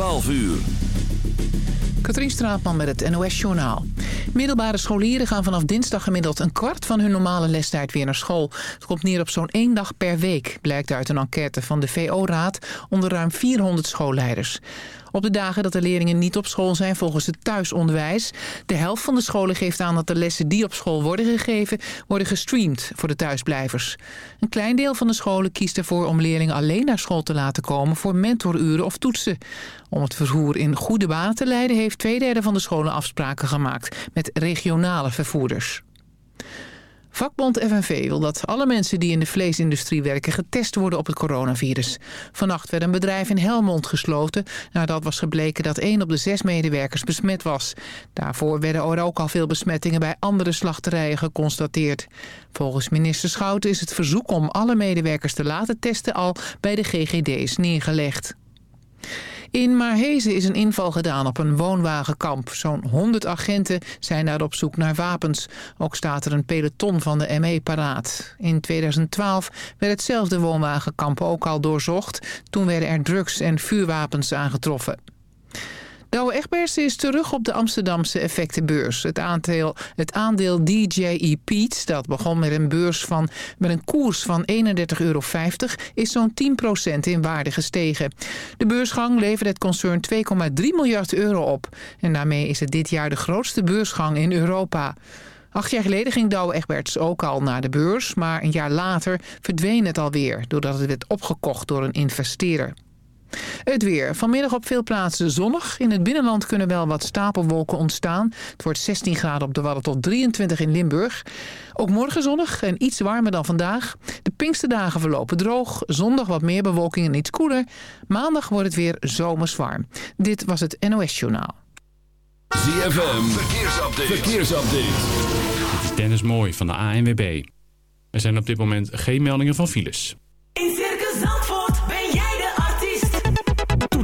12 uur. Katrien Straatman met het NOS-journaal. Middelbare scholieren gaan vanaf dinsdag gemiddeld een kwart van hun normale lestijd weer naar school. Het komt neer op zo'n één dag per week, blijkt uit een enquête van de VO-raad onder ruim 400 schoolleiders. Op de dagen dat de leerlingen niet op school zijn volgens het thuisonderwijs. De helft van de scholen geeft aan dat de lessen die op school worden gegeven... worden gestreamd voor de thuisblijvers. Een klein deel van de scholen kiest ervoor om leerlingen alleen naar school te laten komen... voor mentoruren of toetsen. Om het vervoer in goede banen te leiden... heeft twee derde van de scholen afspraken gemaakt met regionale vervoerders. Vakbond FNV wil dat alle mensen die in de vleesindustrie werken getest worden op het coronavirus. Vannacht werd een bedrijf in Helmond gesloten nadat was gebleken dat één op de zes medewerkers besmet was. Daarvoor werden er ook al veel besmettingen bij andere slachterijen geconstateerd. Volgens minister Schouten is het verzoek om alle medewerkers te laten testen al bij de GGD's neergelegd. In Maarhezen is een inval gedaan op een woonwagenkamp. Zo'n 100 agenten zijn daar op zoek naar wapens. Ook staat er een peloton van de ME paraat. In 2012 werd hetzelfde woonwagenkamp ook al doorzocht. Toen werden er drugs en vuurwapens aangetroffen. Douwe Egberts is terug op de Amsterdamse effectenbeurs. Het aandeel, het aandeel DJE Peets, dat begon met een beurs van met een koers van 31,50 euro, is zo'n 10% in waarde gestegen. De beursgang leverde het concern 2,3 miljard euro op. En daarmee is het dit jaar de grootste beursgang in Europa. Acht jaar geleden ging Douwe Egberts ook al naar de beurs... maar een jaar later verdween het alweer... doordat het werd opgekocht door een investeerder. Het weer. Vanmiddag op veel plaatsen zonnig. In het binnenland kunnen wel wat stapelwolken ontstaan. Het wordt 16 graden op de Wadden tot 23 in Limburg. Ook morgen zonnig en iets warmer dan vandaag. De Pinksterdagen verlopen droog. Zondag wat meer bewolking en iets koeler. Maandag wordt het weer zomers warm. Dit was het NOS Journaal. ZFM. Verkeersupdate. Verkeersupdate. Dit is Dennis Mooi van de ANWB. Er zijn op dit moment geen meldingen van files.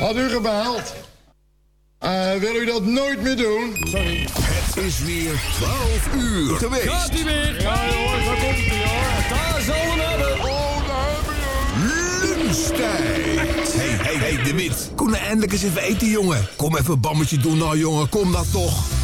Had u gebeld? Eh, wil u dat nooit meer doen? Sorry. Het is weer 12 uur geweest. Gaat ie weer? Ja jongens, daar komt ie hoor. Daar zal hem hebben. Oh, daar hebben we hem. Lunchtijd. Hey, hey, hey, de Wit. Kom nou eindelijk eens even eten, jongen. Kom even een bammetje doen nou, jongen. Kom dat toch.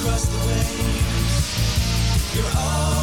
Across the waves. You're already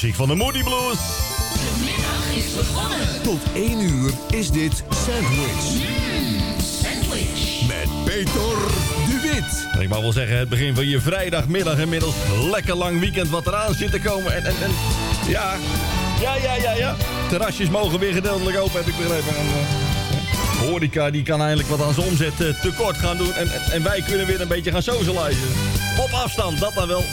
Muziek van de Moody Blues. De middag is begonnen. Tot 1 uur is dit Sandwich. Sandwich. Met Peter de Wit. Ik mag wel zeggen, het begin van je vrijdagmiddag inmiddels. Lekker lang weekend wat eraan zit te komen. En, en, ja, ja, ja, ja, ja. Terrasjes mogen weer gedeeltelijk open, heb ik begrepen. En, horeca die kan eindelijk wat aan zijn omzet eh, tekort gaan doen. En, en, en wij kunnen weer een beetje gaan socializen. Op afstand, dat dan wel.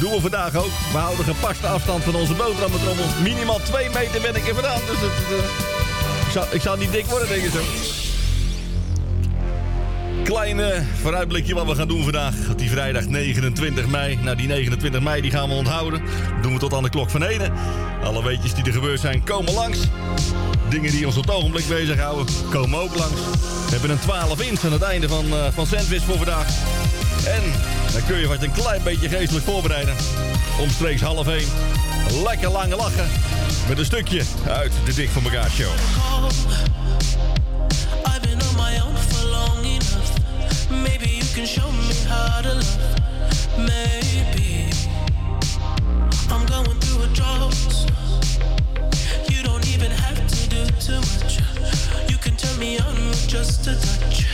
Doen we vandaag ook. We houden gepaste afstand van onze boterhammetrommel. Minimaal 2 meter ben ik er vandaan. Dus eh, ik, zou, ik zou niet dik worden, denk ik zo. Kleine vooruitblikje wat we gaan doen vandaag. Die vrijdag 29 mei. Nou, die 29 mei die gaan we onthouden. Dat doen we tot aan de klok van 1. Alle weetjes die er gebeurd zijn, komen langs. Dingen die ons op het ogenblik bezighouden, komen ook langs. We hebben een 12 inch aan het einde van, eh van Sandwich voor vandaag. En dan kun je wat een klein beetje geestelijk voorbereiden. Omstreeks half 1. Lekker lange lachen. Met een stukje uit de Dik voor elkaar show. I've been on my own for long enough. Maybe you can show me how to love. Maybe I'm going through a drought. You don't even have to do too much. You can turn me on with just a touch,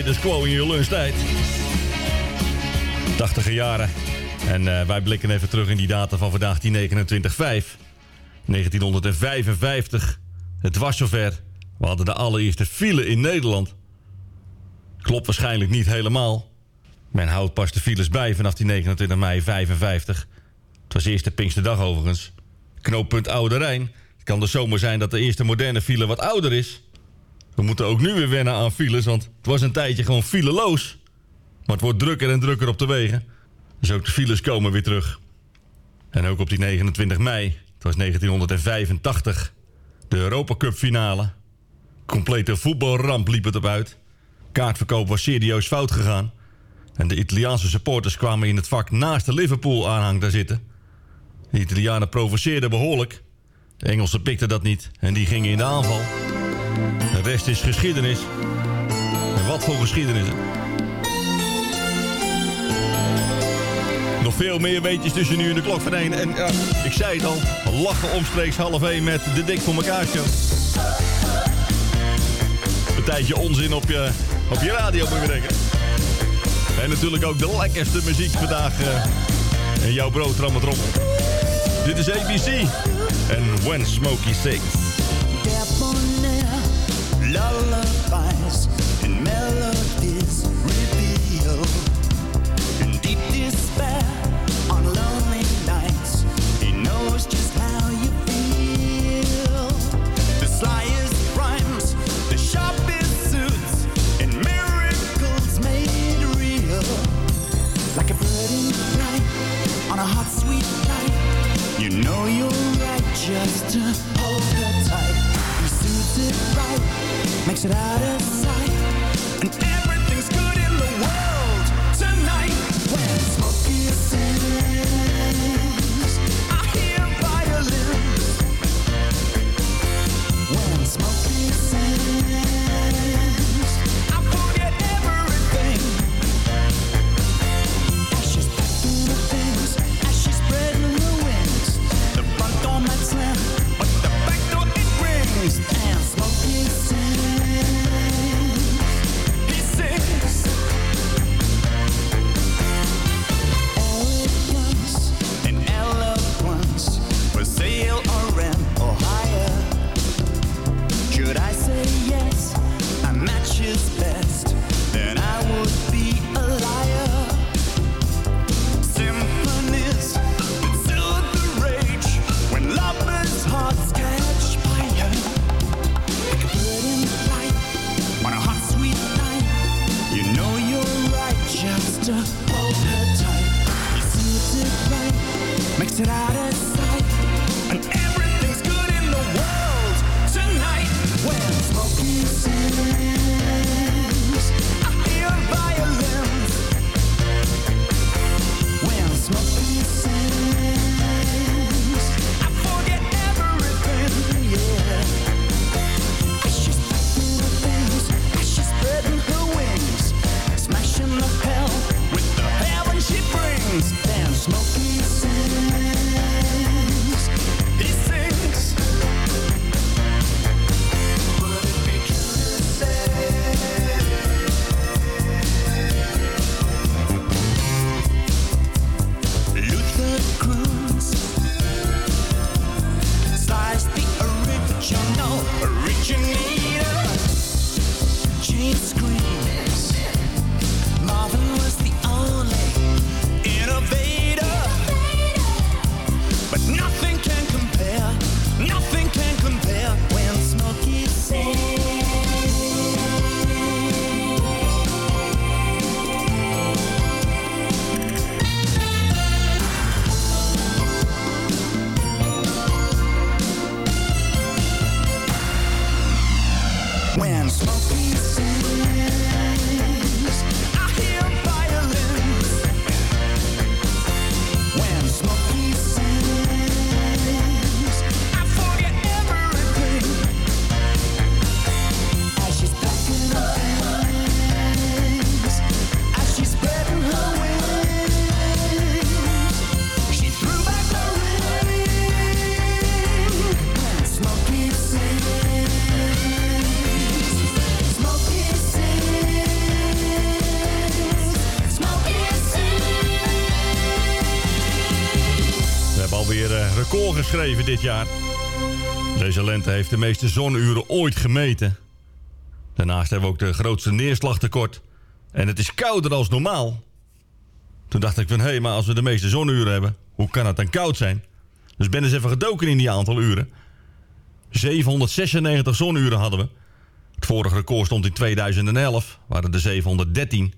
status quo in je lunchtijd. 80 jaren. En eh, wij blikken even terug in die data van vandaag, die 29-5. 1955. Het was zover. We hadden de allereerste file in Nederland. Klopt waarschijnlijk niet helemaal. Men houdt pas de files bij vanaf die 29 mei 55. Het was eerst de Pinksterdag overigens. Knooppunt Oude Rijn. Het kan dus zomaar zijn dat de eerste moderne file wat ouder is. We moeten ook nu weer wennen aan files, want het was een tijdje gewoon fileloos. Maar het wordt drukker en drukker op de wegen. Dus ook de files komen weer terug. En ook op die 29 mei, het was 1985, de Europa Cup finale. Complete voetbalramp liep het op uit. Kaartverkoop was serieus fout gegaan. En de Italiaanse supporters kwamen in het vak naast de Liverpool-aanhang daar zitten. De Italianen provoceerden behoorlijk. De Engelsen pikten dat niet en die gingen in de aanval. De rest is geschiedenis. En wat voor geschiedenis. Nog veel meer weetjes tussen nu en de klok van 1. En ik zei het al, lachen omstreeks half 1 met de Dik voor elkaar show. Een tijdje onzin op je, op je radio moet je denken. En natuurlijk ook de lekkerste muziek vandaag eh, in jouw rommel. Dit is ABC en When Smokey Sings. Lullabies and melodies reveal in deep despair on lonely nights. He knows just how you feel. The slyest rhymes, the sharpest suits, and miracles made real. Like a bird in flight on a hot, sweet night. You know you're right just uh, it geschreven dit jaar. Deze lente heeft de meeste zonuren ooit gemeten. Daarnaast hebben we ook de grootste neerslagtekort. En het is kouder dan normaal. Toen dacht ik van, hé, hey, maar als we de meeste zonuren hebben... hoe kan het dan koud zijn? Dus ben eens even gedoken in die aantal uren. 796 zonuren hadden we. Het vorige record stond in 2011, waren er 713.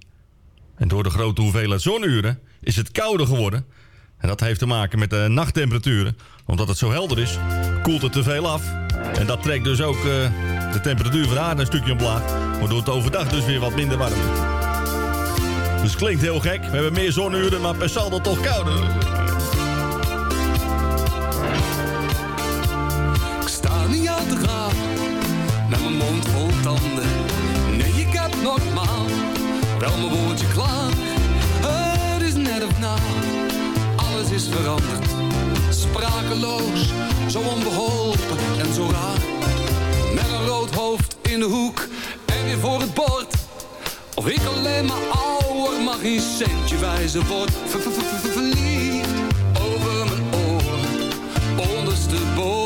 En door de grote hoeveelheid zonuren is het kouder geworden. En dat heeft te maken met de nachttemperaturen. Omdat het zo helder is, koelt het te veel af. En dat trekt dus ook eh, de temperatuur van de aarde een stukje omlaag. Waardoor het overdag dus weer wat minder warm. Dus klinkt heel gek. We hebben meer zonuren, maar per saldo toch kouder. Ik sta niet aan te gaan met mijn mond vol tanden. Nee, ik heb normaal wel mijn woordje klaar. Het is net of alles is veranderd. Sprakeloos, zo onbeholpen en zo raar. Met een rood hoofd in de hoek en weer voor het bord. Of ik alleen maar ouder mag geen centje wijzen word. Ver- ver- ver- ver- Verliefd over mijn oren, ondersteboven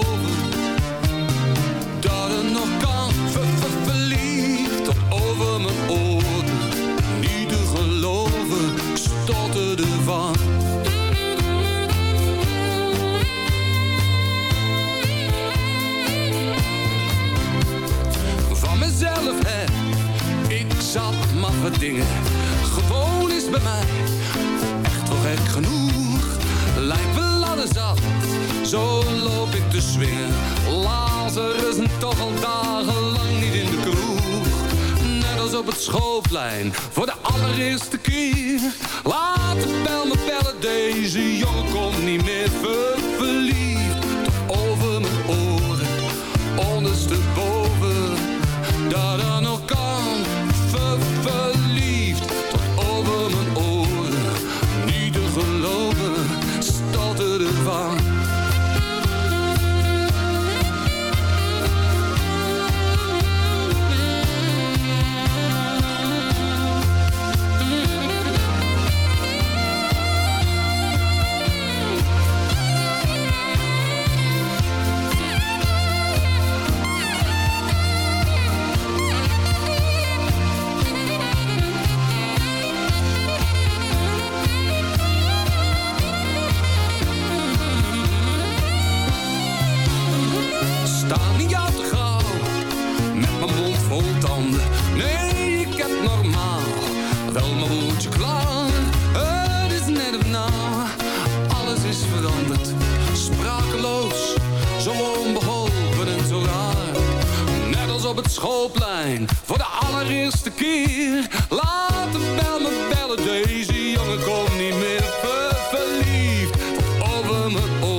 Tot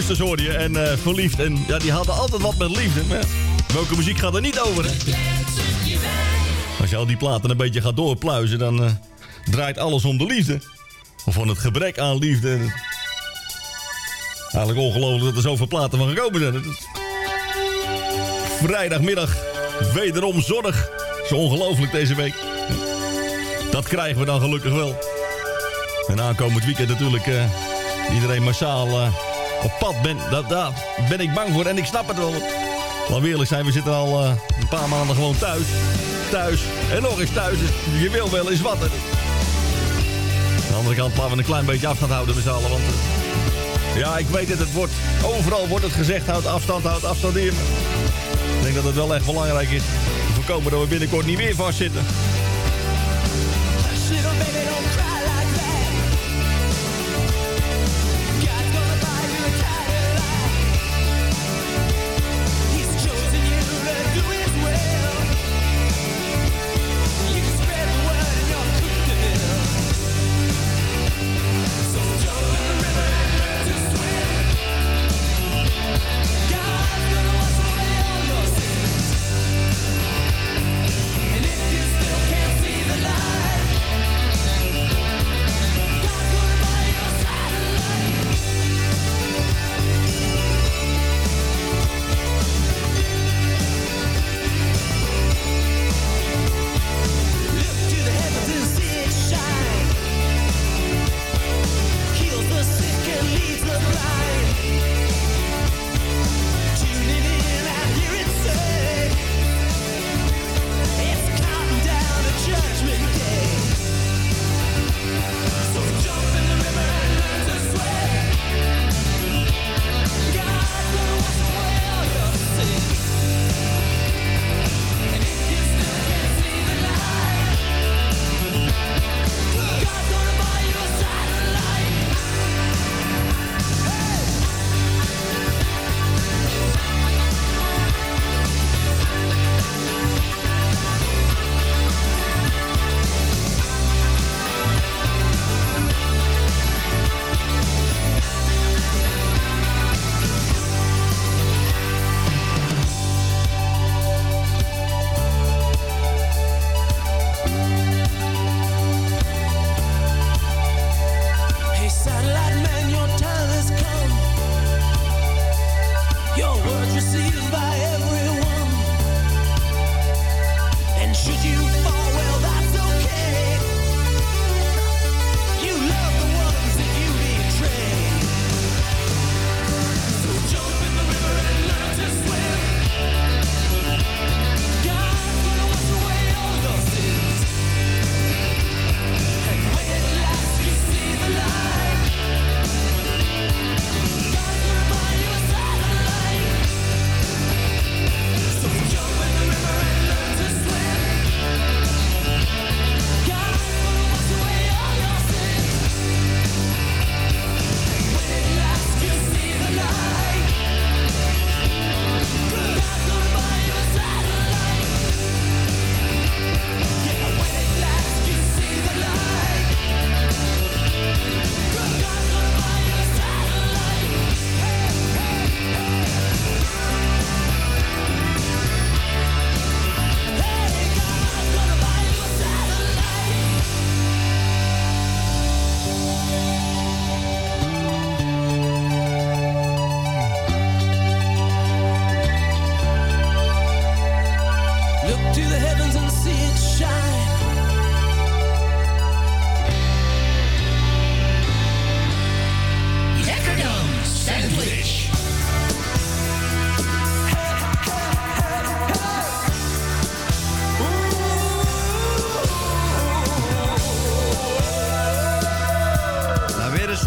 1. Circus Custers hoorde je en eh, verliefd. En ja, die hadden altijd wat met liefde. Maar welke muziek gaat er niet over? Als je al die platen een beetje gaat doorpluizen, dan eh, draait alles om de liefde. Of van het gebrek aan liefde. Eigenlijk ongelooflijk dat er zoveel platen van gekomen zijn. Vrijdagmiddag, wederom zonnig. Zo ongelooflijk deze week. Dat krijgen we dan gelukkig wel. En aankomend weekend natuurlijk eh, iedereen massaal op pad. Ben, dat, daar ben ik bang voor en ik snap het wel. We eerlijk zijn, we zitten al eh, een paar maanden gewoon thuis. Thuis en nog eens thuis. Dus je wil wel eens wat. Aan de andere kant laten we een klein beetje afstand houden met z'n allen. Eh, ja, ik weet het, het wordt, overal wordt het gezegd, houd afstand, houd afstand in. Ik denk dat het wel echt belangrijk is te voorkomen dat we binnenkort niet weer vastzitten. Little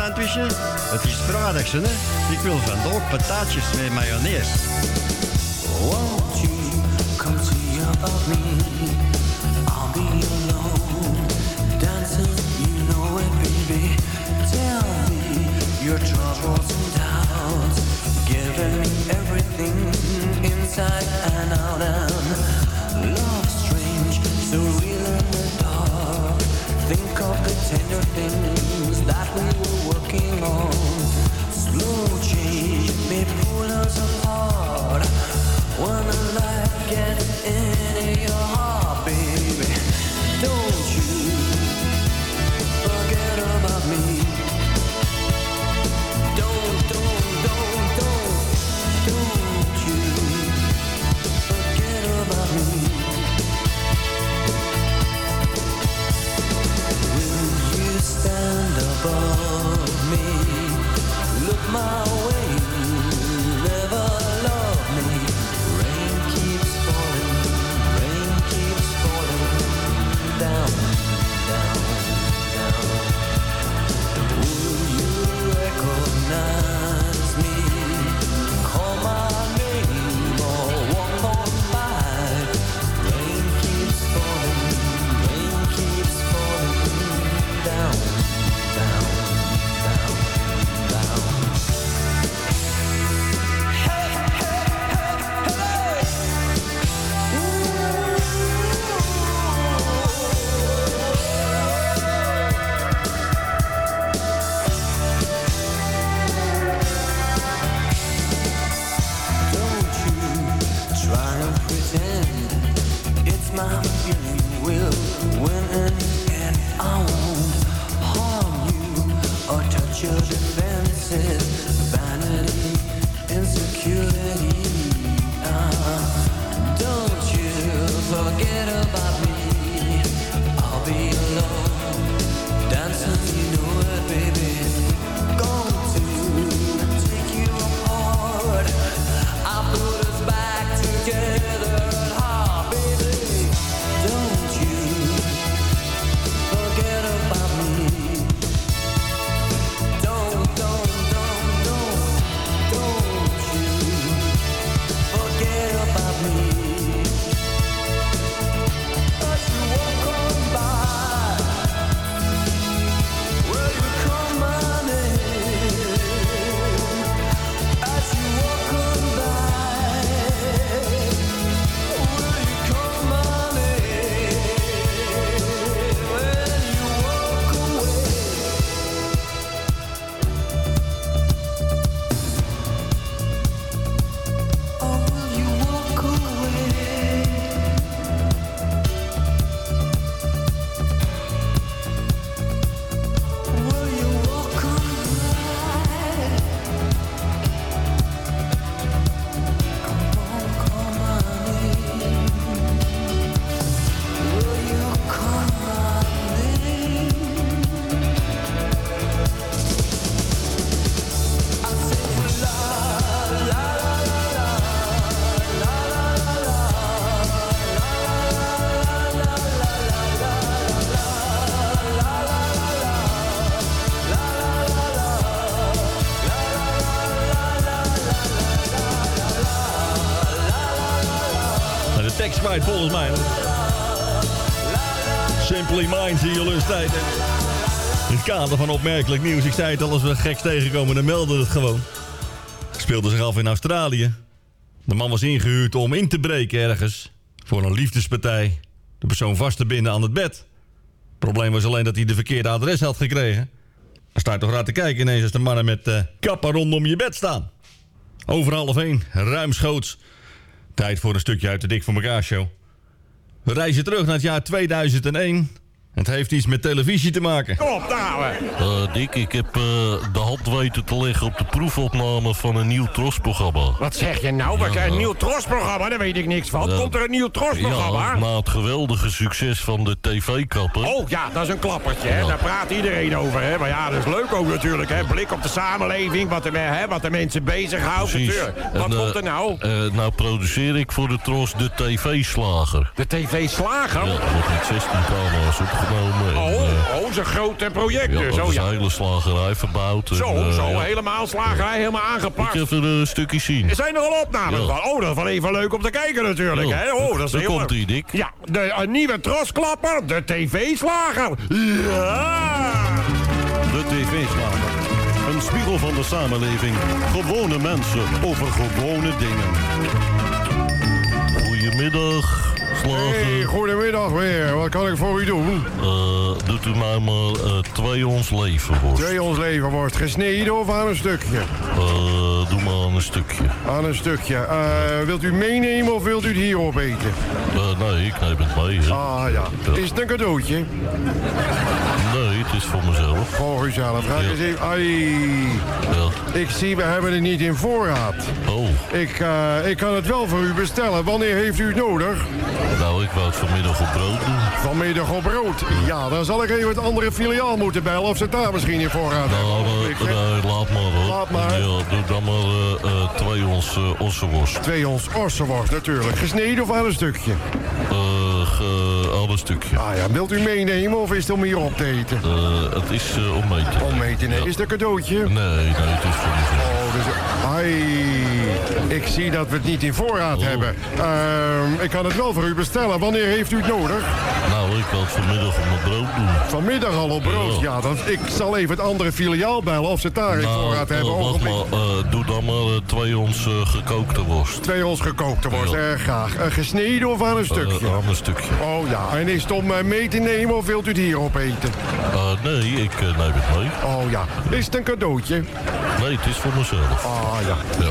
Het is vrijdag, hè? Ik wil vandaag patatjes met mayonaise. Won't you come see about me? I'll be alone, dancing, you know it, baby. Tell me your troubles and doubts, giving me everything inside and out. And love strange, so real in the dark. Think of the tender things that we were Slow change may pull us apart. Gets into your heart, baby, don't you forget about me. Me? Look my Volgens mij. Simply Minds in je. In het kader van opmerkelijk nieuws. Ik zei het al, als we geks tegenkomen, dan melden we het gewoon. Speelde zich af in Australië. De man was ingehuurd om in te breken ergens. Voor een liefdespartij. De persoon vast te binden aan het bed. Probleem was alleen dat hij de verkeerde adres had gekregen. Dan sta je toch raar te kijken ineens als de mannen met eh kappen rondom je bed staan. Over half één, ruimschoots. Tijd voor een stukje uit de Dik voor elkaar show. We reizen terug naar het jaar 2001. Het heeft iets met televisie te maken. Kom op, hè. Eh, Dick, ik heb eh, de hand weten te leggen op de proefopname van een nieuw trosprogramma. Wat zeg je nou? Wat, Ja, een nou. nieuw trosprogramma, daar weet ik niks van. Komt er een nieuw trosprogramma? Ja, na het geweldige succes van de tv-kapper. Oh ja, dat is een klappertje, hè? daar praat iedereen over. Hè? Maar ja, dat is leuk ook natuurlijk. Hè? Blik op de samenleving, wat de, hè? wat de mensen bezighoudt. Precies. natuurlijk. Wat En, eh, komt er nou? eh, nou produceer ik voor de Tros de TV-slager. De TV-slager? Ja, er wordt met 16 camera's opgenomen. Oh, eh, oh, zo'n groot project ja, dus. Oh, ja. hele slagerij verbouwd. en, Zo, eh, zo, ja. helemaal slagerij, helemaal Ik aangepakt. heb er een stukje zien. Er zijn er al opnames Ja. van. Oh, dat is wel even leuk om te kijken natuurlijk. Hè? Oh, dat is Daar heel komt ie, Dick. Ja, de, een nieuwe trosklapper, de TV-slager. Ja! De TV-slager. Een spiegel van de samenleving. Gewone mensen over gewone dingen. Goedemiddag. Hey, goedemiddag weer. Wat kan ik voor u doen? Eh, doet u mij maar eh, twee ons leven worst. Twee ons leven wordt gesneden of aan een stukje? Eh, doe maar een stukje. Aan een stukje. Wilt u meenemen of wilt u het hier opeten? Nee, ik neem het mee. Ah ja. Is het een cadeautje? Is voor mezelf. Voor uzelf. Even... Ai. Ja. Ik zie, we hebben het niet in voorraad. Oh, Ik, eh, ik kan het wel voor u bestellen. Wanneer heeft u het nodig? nou, ik wou het vanmiddag op brood doen. Vanmiddag op brood. Ja, dan zal ik even het andere filiaal moeten bellen of ze daar misschien in voorraad Nou, hebben. eh, Ik- nee, laat maar hoor. Laat maar. Ja, doe dan maar eh, eh, twee ons uh, ossenworst. Twee ons ossenworst natuurlijk. Gesneden of aan een stukje? Eh, ge- al een stukje. Ah ja, wilt u meenemen of is het om hier op te eten? Eh, het is eh, om mee te Om mee te nemen. Is een cadeautje? Nee, nee, het is voor. Oh, dus... Ai, ik zie dat we het niet in voorraad Oh. hebben. Ehm, ik kan het wel voor u bestellen. Wanneer heeft u het nodig? Nou, ik wil het vanmiddag op mijn brood doen. Vanmiddag al op brood. Ja, dan, ik zal even het andere filiaal bellen of ze het daar in Nou, voorraad eh, hebben. wacht maar, eh, doe dan maar eh, twee ons gekookte worst. Twee ons gekookte worst, erg graag. Gesneden of aan een stukje? Aan een stukje. Oh ja, en is het om mee te nemen of wilt u het hier opeten? Nee, ik neem het mee. Oh ja, is het een cadeautje? Nee, het is voor mezelf. Ah ja. Ja.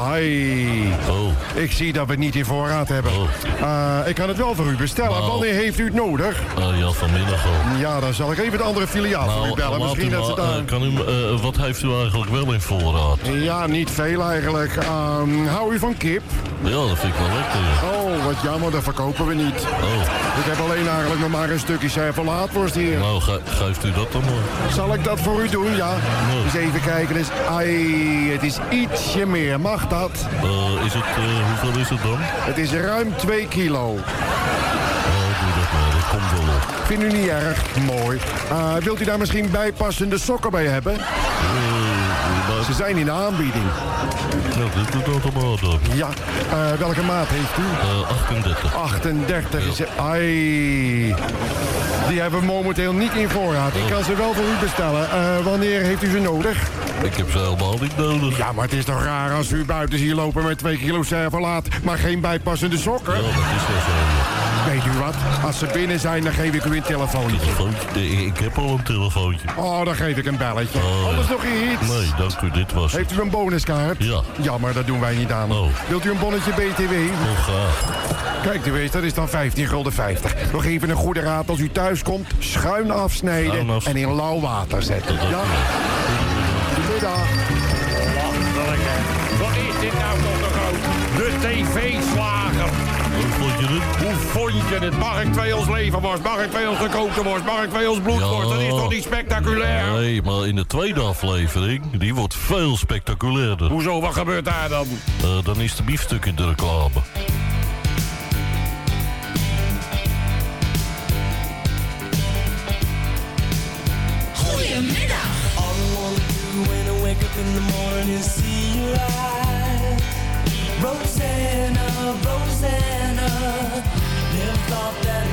Ai. Oh. Ik zie dat we het niet in voorraad hebben. Eh, ik kan het wel voor u bestellen. Nou. Wanneer heeft u het nodig? Ah, ja, vanmiddag al. Ja, dan zal ik even de andere filiaal voor u bellen. laat Misschien dat ze daar... eh, kan u, eh, wat heeft u eigenlijk wel in voorraad? Ja, niet veel eigenlijk. Ehm, hou u van kip? Ja, dat vind ik wel lekker. ja. Oh, wat jammer, dat verkopen we niet. Oh. Ik heb alleen eigenlijk nog maar een stukje servelaatworst hier. Nou, ge- geeft u dat dan maar. Zal ik dat voor u doen? Ja. Eens even kijken. Dus, ai, het is ietsje meer. Mag dat? Eh, is het, eh, hoeveel is het dan? Het is ruim 2 kilo. Vindt u niet erg? Mooi. Eh, wilt u daar misschien bijpassende sokken bij hebben? Ze zijn in de aanbieding. Nou, dit doet allemaal dan. Ja. Eh, welke maat heeft u? Eh, 38. 38 is Ai. Die hebben we momenteel niet in voorraad. Ik kan ze wel voor u bestellen. Eh, wanneer heeft u ze nodig? Ik heb ze helemaal niet nodig. Ja, maar het is toch raar als u buiten hier lopen met 2 kilo serverlaat, maar geen bijpassende sokken? Ja, dat is wel zo. Weet u wat? Als ze binnen zijn, dan geef ik u een telefoontje. Telefoontje? Ik heb al een telefoontje. Oh, dan geef ik een belletje. Oh, Anders nog iets? Nee, dank u, dit was. Heeft u een bonuskaart? Ja. Jammer, dat doen wij niet aan. Oh. Wilt u een bonnetje BTW? Oh, graag. Kijk u eens, dat is dan 15 gulden 50. Nog even een goede raad als u thuis komt. Schuin afsnijden Schuin af- en in lauw water zetten. Ja? Goedemiddag. Wat is dit nou toch een groot? De TV-slager. Hoe vond je het? Hoe vond je het? Mag ik twee ons leverworst? Mag ik twee ons gekookte worst? Mag ik twee ons bloedworst? Dat is toch niet spectaculair? Nee, maar in de tweede aflevering, die wordt veel spectaculairder. Hoezo, wat gebeurt daar dan? Eh, dan is de biefstuk in de reclame. Goedemiddag. All I do when I wake up in the morning is see your eyes. Rosanna, Rosanna.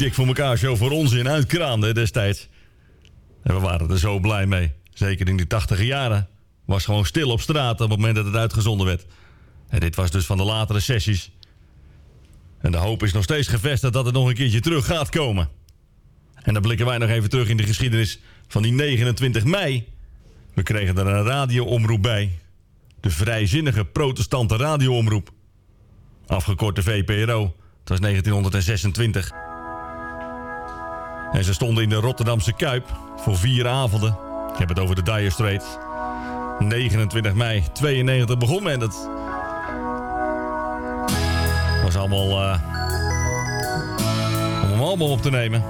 Dik voor elkaar show voor onzin uitkraamde destijds. En we waren er zo blij mee. Zeker in die tachtige jaren. Was gewoon stil op straat op het moment dat het uitgezonden werd. En dit was dus van de latere sessies. En de hoop is nog steeds gevestigd dat het nog een keertje terug gaat komen. En dan blikken wij nog even terug in de geschiedenis van die 29 mei. We kregen er een radioomroep bij. De vrijzinnige protestante radioomroep. Afgekort de VPRO. Het was 1926. En ze stonden in de Rotterdamse Kuip voor vier avonden. Ik heb het over de Dire Straits. 29 mei 92 begon men het. Was allemaal... eh om hem allemaal op te nemen.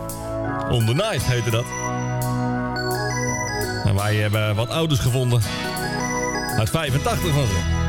On the Night heette dat. En wij hebben wat ouders gevonden. Uit 85 van ze.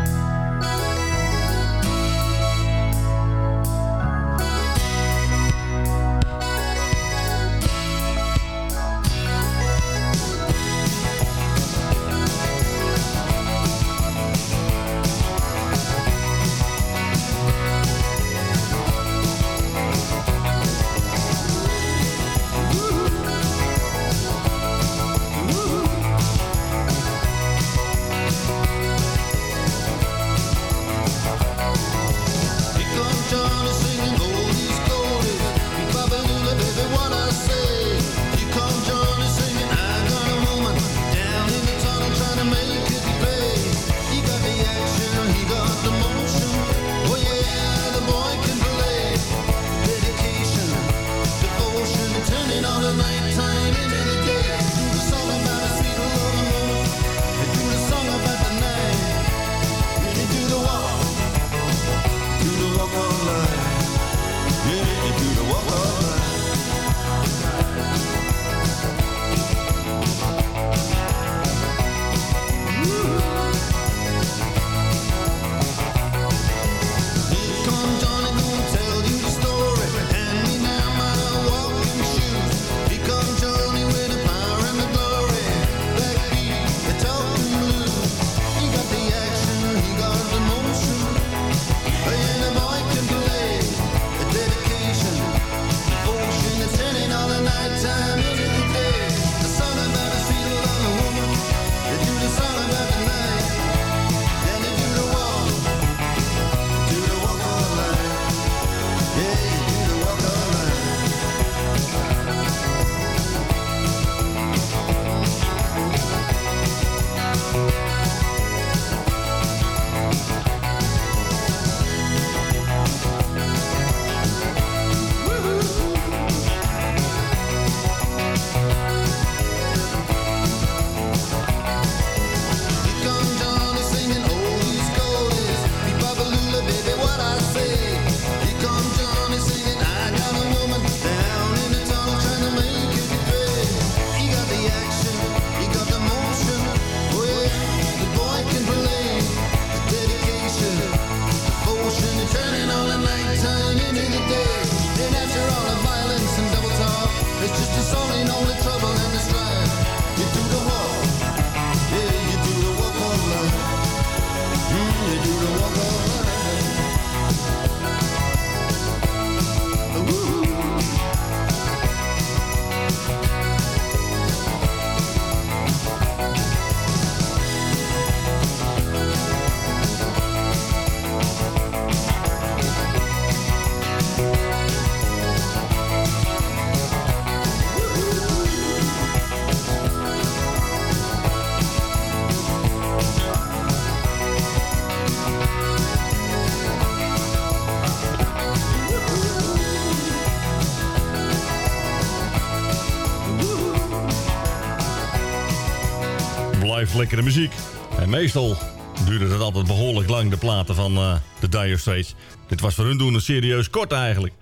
Lekkere muziek. En meestal duurde het altijd behoorlijk lang, de platen van eh, de Dire Straits. Dit was voor hun doen een serieus kort eigenlijk.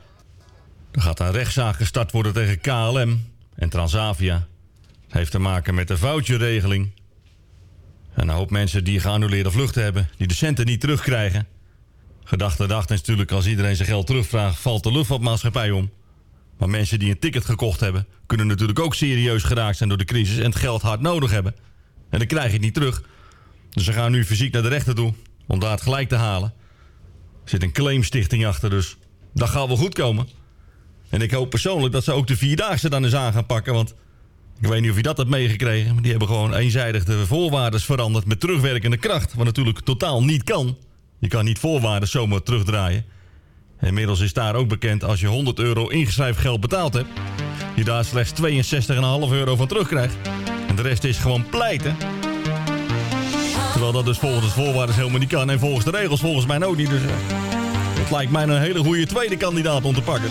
Er gaat een rechtszaak gestart worden tegen KLM en Transavia. Het heeft te maken met de voucherregeling. En een hoop mensen die geannuleerde vluchten hebben, die de centen niet terugkrijgen. Gedachte dacht natuurlijk als iedereen zijn geld terugvraagt, valt de luchtvaartmaatschappij om. Maar mensen die een ticket gekocht hebben, kunnen natuurlijk ook serieus geraakt zijn door de crisis en het geld hard nodig hebben. En dan krijg je het niet terug. Dus ze gaan nu fysiek naar de rechter toe om daar het gelijk te halen. Er zit een claimstichting achter, dus dat gaat wel goed komen. En ik hoop persoonlijk dat ze ook de Vierdaagse dan eens aan gaan pakken. Want ik weet niet of je dat hebt meegekregen. Maar die hebben gewoon eenzijdig de voorwaarden veranderd met terugwerkende kracht. Wat natuurlijk totaal niet kan. Je kan niet voorwaarden zomaar terugdraaien. Inmiddels is daar ook bekend als je 100 euro ingeschrijfgeld betaald hebt. Je daar slechts 62,5 euro van terugkrijgt. En de rest is gewoon pleiten. Terwijl dat dus volgens de voorwaarden helemaal niet kan. En volgens de regels volgens mij ook niet. Dus eh, het lijkt mij een hele goede tweede kandidaat om te pakken.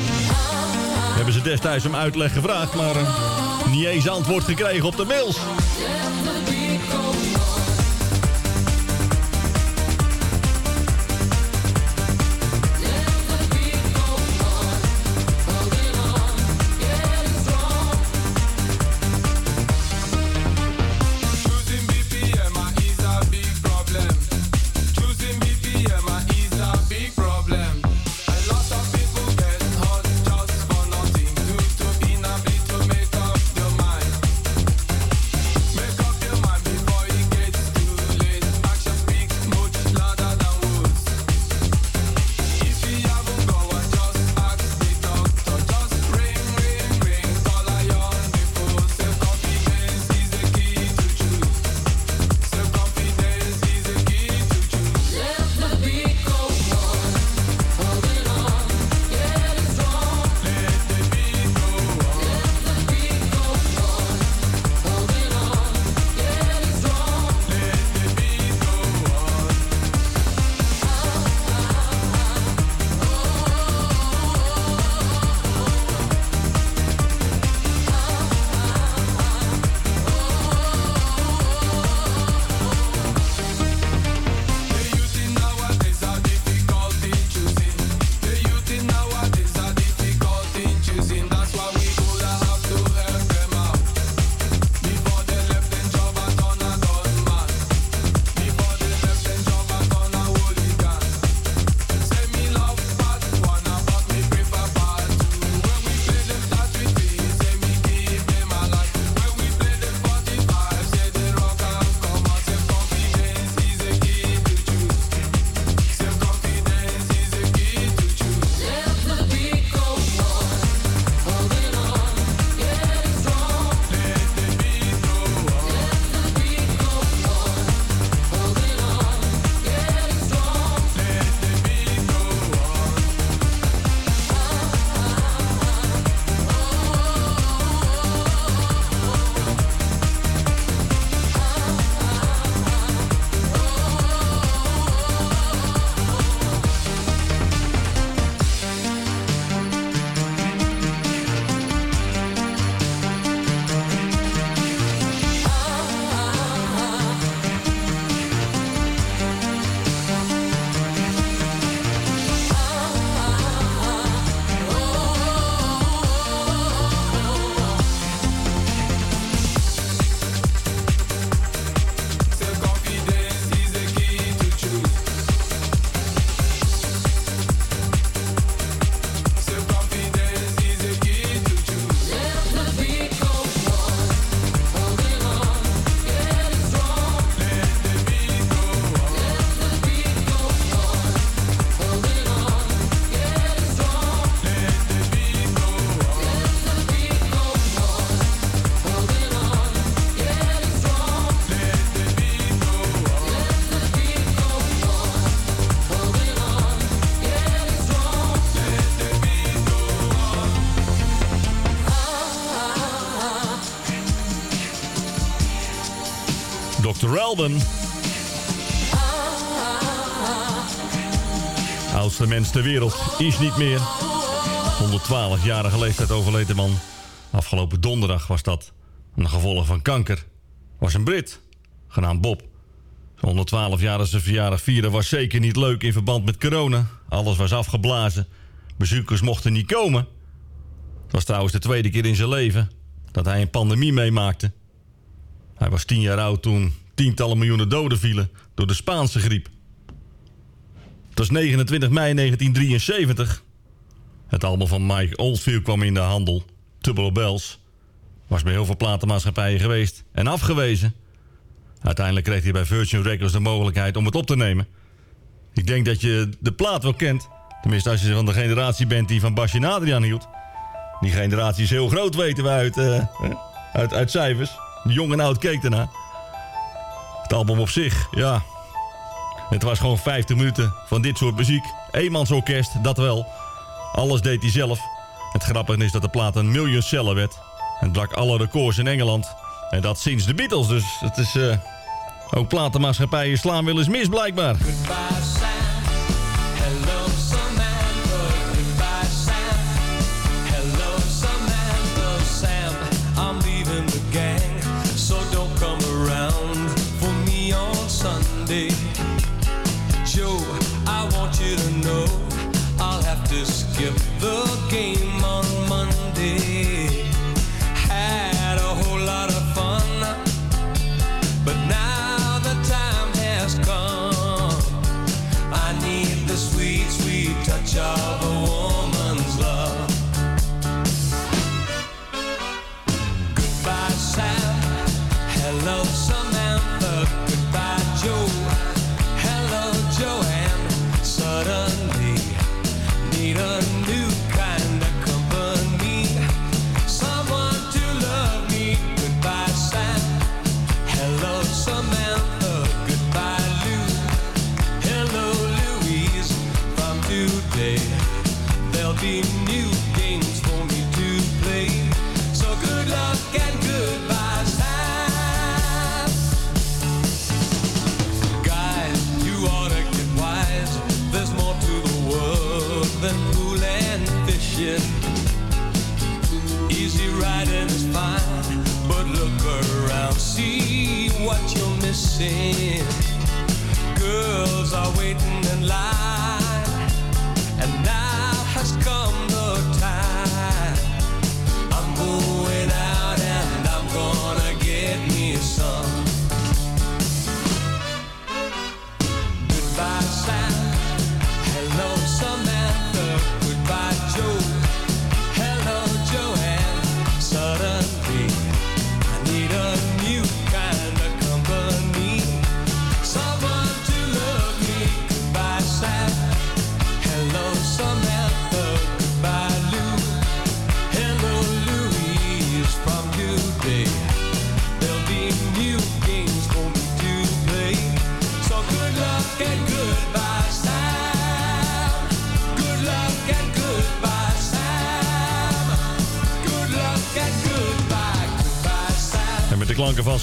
Hebben ze destijds om uitleg gevraagd, maar eh, niet eens antwoord gekregen op de mails. Alban. Oudste mens ter wereld is niet meer. 112-jarige leeftijd overleed de man. Afgelopen donderdag was dat. Een gevolg van kanker. Was een Brit, genaamd Bob. Zijn 112 jaar zijn verjaardag vieren was zeker niet leuk in verband met corona. Alles was afgeblazen. Bezoekers mochten niet komen. Het was trouwens de tweede keer in zijn leven dat hij een pandemie meemaakte. Hij was tien jaar oud toen tientallen miljoenen doden vielen door de Spaanse griep. Het was 29 mei 1973. Het album van Mike Oldfield kwam in de handel. Tubular Bells. Was bij heel veel platenmaatschappijen geweest en afgewezen. Uiteindelijk kreeg hij bij Virgin Records de mogelijkheid om het op te nemen. Ik denk dat je de plaat wel kent. Tenminste, als je van de generatie bent die van Basje Adriaan hield. Die generatie is heel groot, weten we uit, eh, uit, uit cijfers. Jong en oud keek ernaar. Het album op zich, ja. Het was gewoon 50 minuten van dit soort muziek. Eenmansorkest, dat wel. Alles deed hij zelf. Het grappige is dat de plaat een miljoen cellen werd. En brak alle records in Engeland. En dat sinds de Beatles, dus het is... eh, ook platenmaatschappijen slaan wel eens mis, blijkbaar.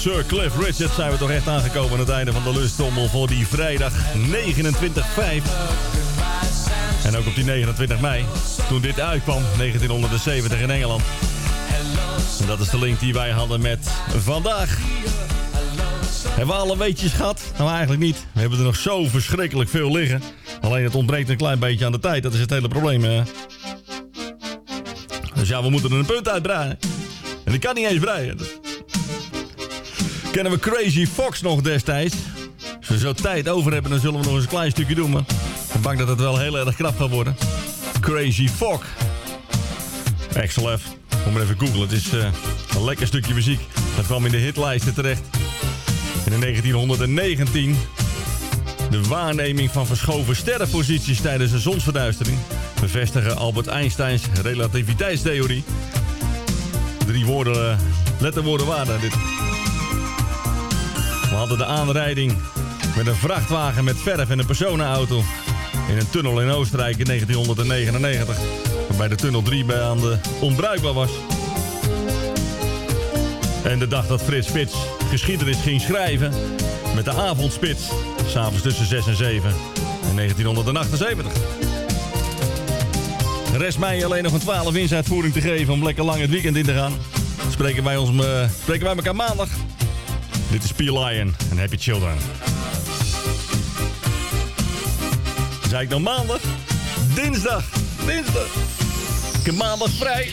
Sir Cliff Richard zijn we toch echt aangekomen aan het einde van de lusttommel voor die vrijdag 29-5. En ook op die 29 mei, toen dit uitkwam, 1970 in Engeland. En dat is de link die wij hadden met vandaag. Hebben we alle weetjes gehad? Nou, eigenlijk niet. We hebben er nog zo verschrikkelijk veel liggen. Alleen het ontbreekt een klein beetje aan de tijd. Dat is het hele probleem. hè. Dus ja, we moeten er een punt uitdraaien. En ik kan niet eens breien. Kennen we Crazy Fox nog destijds? Als we zo tijd over hebben, dan zullen we nog eens een klein stukje doen. Maar ik ben bang dat het wel heel erg krap gaat worden. Crazy Fox. XLF. Moet maar even googlen. Het is eh, een lekker stukje muziek. Dat kwam in de hitlijsten terecht. In 1919 de waarneming van verschoven sterrenposities tijdens een zonsverduistering bevestigen Albert Einsteins relativiteitstheorie. Drie woorden, eh, letterwoorden waren dit. De aanrijding met een vrachtwagen met verf en een personenauto in een tunnel in Oostenrijk in 1999. Waarbij de tunnel 3 bij aan de onbruikbaar was. En de dag dat Frits Spits geschiedenis ging schrijven met de avondspits. S'avonds tussen 6 en 7 in 1978. Rest mij alleen nog een 12 inch uitvoering te geven om lekker lang het weekend in te gaan. Spreken wij, ons, eh, spreken wij elkaar maandag. Dit is P-Lion en Happy Children. Zei ik dan maandag? Dinsdag. Dinsdag. Ik heb maandag vrij.